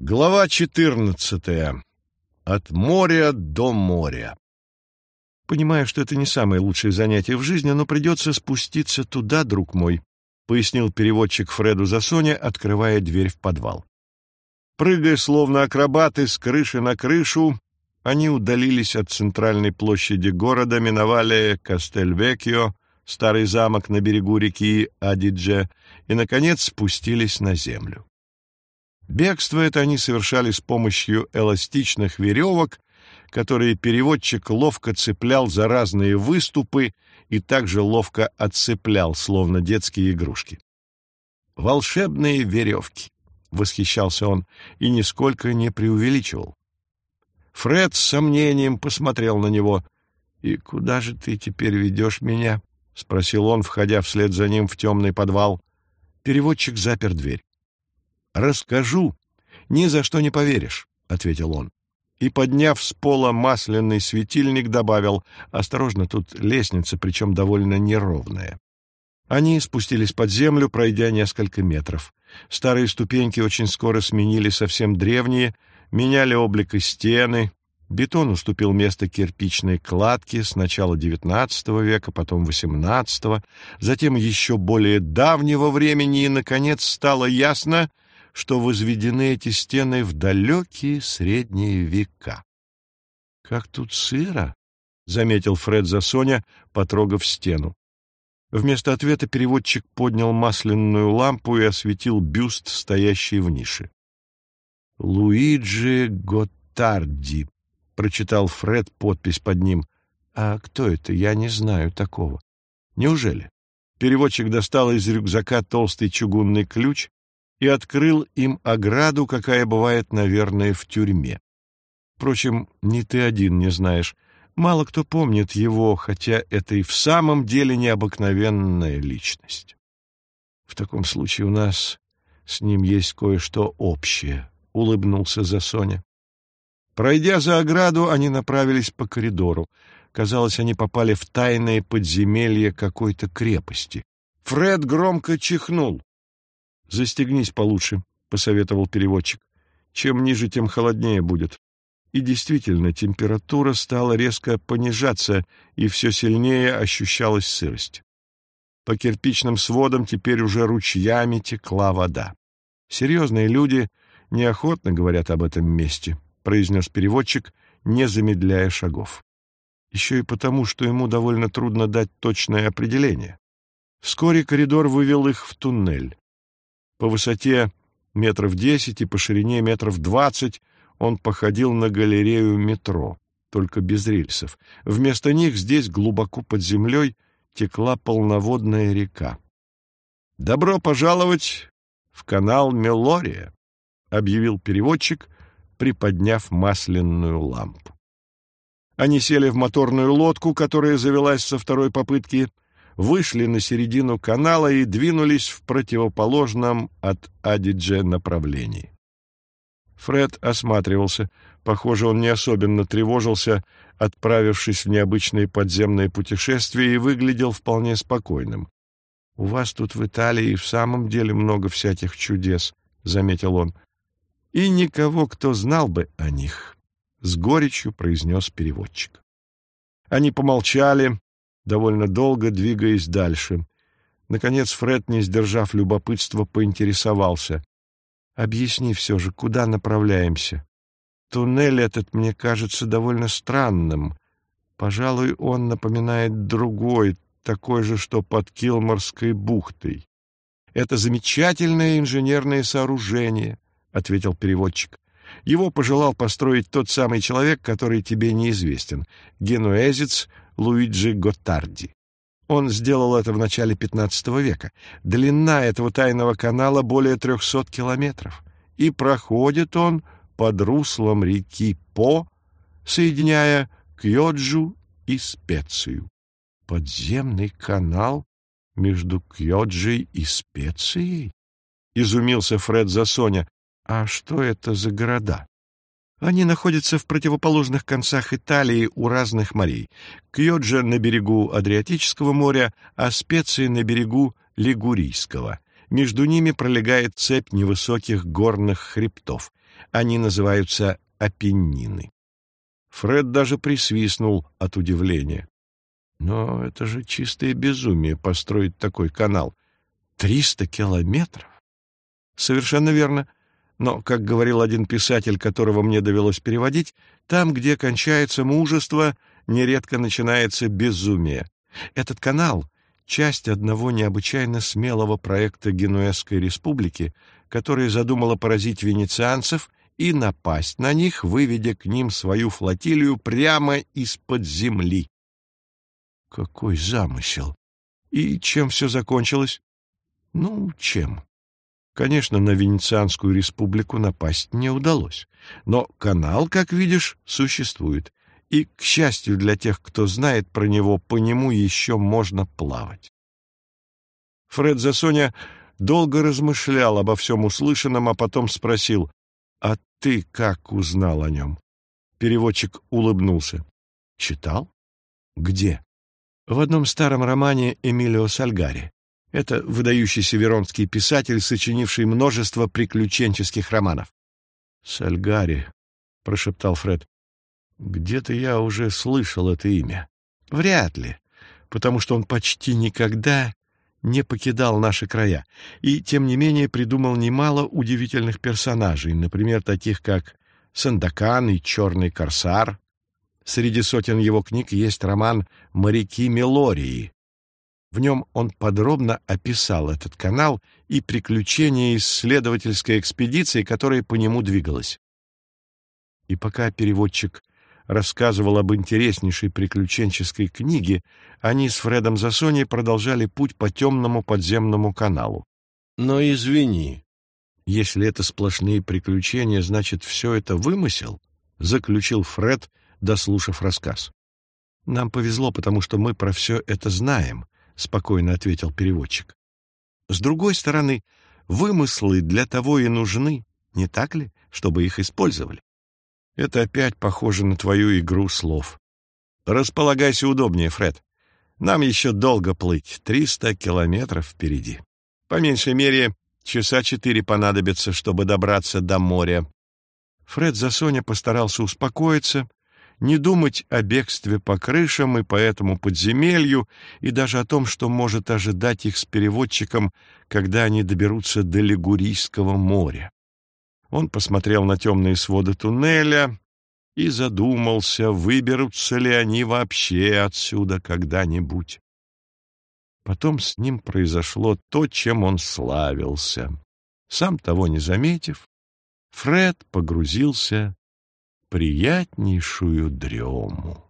Глава 14. От моря до моря. Понимаю, что это не самое лучшее занятие в жизни, но придется спуститься туда, друг мой, пояснил переводчик Фреду Засоня, открывая дверь в подвал. Прыгая словно акробаты с крыши на крышу, они удалились от центральной площади города, миновали Кастельвекио, старый замок на берегу реки Адидже, и, наконец, спустились на землю. Бегство это они совершали с помощью эластичных веревок, которые переводчик ловко цеплял за разные выступы и также ловко отцеплял, словно детские игрушки. «Волшебные веревки!» — восхищался он и нисколько не преувеличивал. Фред с сомнением посмотрел на него. «И куда же ты теперь ведешь меня?» — спросил он, входя вслед за ним в темный подвал. Переводчик запер дверь. «Расскажу, ни за что не поверишь», — ответил он. И, подняв с пола масляный светильник, добавил, «Осторожно, тут лестница, причем довольно неровная». Они спустились под землю, пройдя несколько метров. Старые ступеньки очень скоро сменили совсем древние, меняли облик и стены. Бетон уступил место кирпичной кладке с начала XIX века, потом XVIII, затем еще более давнего времени, и, наконец, стало ясно — что возведены эти стены в далекие средние века. «Как тут сыро!» — заметил Фред за Соня, потрогав стену. Вместо ответа переводчик поднял масляную лампу и осветил бюст, стоящий в нише. «Луиджи Готтарди», — прочитал Фред подпись под ним. «А кто это? Я не знаю такого». «Неужели?» Переводчик достал из рюкзака толстый чугунный ключ и открыл им ограду, какая бывает, наверное, в тюрьме. Впрочем, не ты один не знаешь. Мало кто помнит его, хотя это и в самом деле необыкновенная личность. В таком случае у нас с ним есть кое-что общее, — улыбнулся Засоня. Пройдя за ограду, они направились по коридору. Казалось, они попали в тайное подземелье какой-то крепости. Фред громко чихнул. «Застегнись получше», — посоветовал переводчик. «Чем ниже, тем холоднее будет». И действительно, температура стала резко понижаться, и все сильнее ощущалась сырость. По кирпичным сводам теперь уже ручьями текла вода. Серьезные люди неохотно говорят об этом месте, произнес переводчик, не замедляя шагов. Еще и потому, что ему довольно трудно дать точное определение. Вскоре коридор вывел их в туннель. По высоте метров десять и по ширине метров двадцать он походил на галерею метро, только без рельсов. Вместо них здесь, глубоко под землей, текла полноводная река. «Добро пожаловать в канал Мелория», — объявил переводчик, приподняв масляную лампу. Они сели в моторную лодку, которая завелась со второй попытки, — вышли на середину канала и двинулись в противоположном от Адидже направлении. Фред осматривался. Похоже, он не особенно тревожился, отправившись в необычное подземное путешествие, и выглядел вполне спокойным. — У вас тут в Италии в самом деле много всяких чудес, — заметил он. — И никого, кто знал бы о них, — с горечью произнес переводчик. Они помолчали, довольно долго двигаясь дальше. Наконец Фред, не сдержав любопытства, поинтересовался. «Объясни все же, куда направляемся? Туннель этот мне кажется довольно странным. Пожалуй, он напоминает другой, такой же, что под Килморской бухтой. Это замечательное инженерное сооружение», — ответил переводчик. Его пожелал построить тот самый человек, который тебе неизвестен, генуэзец Луиджи Готтарди. Он сделал это в начале XV века. Длина этого тайного канала более 300 километров, и проходит он под руслом реки По, соединяя Кьоджу и Специю. Подземный канал между Кьоджей и Специей? Изумился Фред Засоня. А что это за города? Они находятся в противоположных концах Италии у разных морей. Кьоджа на берегу Адриатического моря, а Специи на берегу Лигурийского. Между ними пролегает цепь невысоких горных хребтов. Они называются Апеннины. Фред даже присвистнул от удивления. Но это же чистое безумие построить такой канал. Триста километров? Совершенно верно. Но, как говорил один писатель, которого мне довелось переводить, там, где кончается мужество, нередко начинается безумие. Этот канал — часть одного необычайно смелого проекта Генуэзской республики, который задумала поразить венецианцев и напасть на них, выведя к ним свою флотилию прямо из-под земли. Какой замысел! И чем все закончилось? Ну, чем? Конечно, на Венецианскую республику напасть не удалось, но канал, как видишь, существует, и, к счастью для тех, кто знает про него, по нему еще можно плавать. Фред Засоня долго размышлял обо всем услышанном, а потом спросил, «А ты как узнал о нем?» Переводчик улыбнулся. «Читал? Где?» В одном старом романе Эмилио Сальгари. Это выдающийся веронский писатель, сочинивший множество приключенческих романов. «Сальгари», — прошептал Фред, — «где-то я уже слышал это имя». «Вряд ли, потому что он почти никогда не покидал наши края, и, тем не менее, придумал немало удивительных персонажей, например, таких как Сандакан и Черный Корсар. Среди сотен его книг есть роман «Моряки Мелории». В нем он подробно описал этот канал и приключения исследовательской экспедиции, которая по нему двигалась. И пока переводчик рассказывал об интереснейшей приключенческой книге, они с Фредом Засони продолжали путь по темному подземному каналу. Но извини, если это сплошные приключения, значит, все это вымысел, заключил Фред, дослушав рассказ. Нам повезло, потому что мы про все это знаем, спокойно ответил переводчик. С другой стороны, вымыслы для того и нужны, не так ли, чтобы их использовали? Это опять похоже на твою игру слов. Располагайся удобнее, Фред. Нам еще долго плыть, триста километров впереди. По меньшей мере, часа четыре понадобится, чтобы добраться до моря. Фред за Соня постарался успокоиться, не думать о бегстве по крышам и по этому подземелью, и даже о том, что может ожидать их с переводчиком, когда они доберутся до Лигурийского моря. Он посмотрел на темные своды туннеля и задумался, выберутся ли они вообще отсюда когда-нибудь. Потом с ним произошло то, чем он славился. Сам того не заметив, Фред погрузился приятнейшую дрему.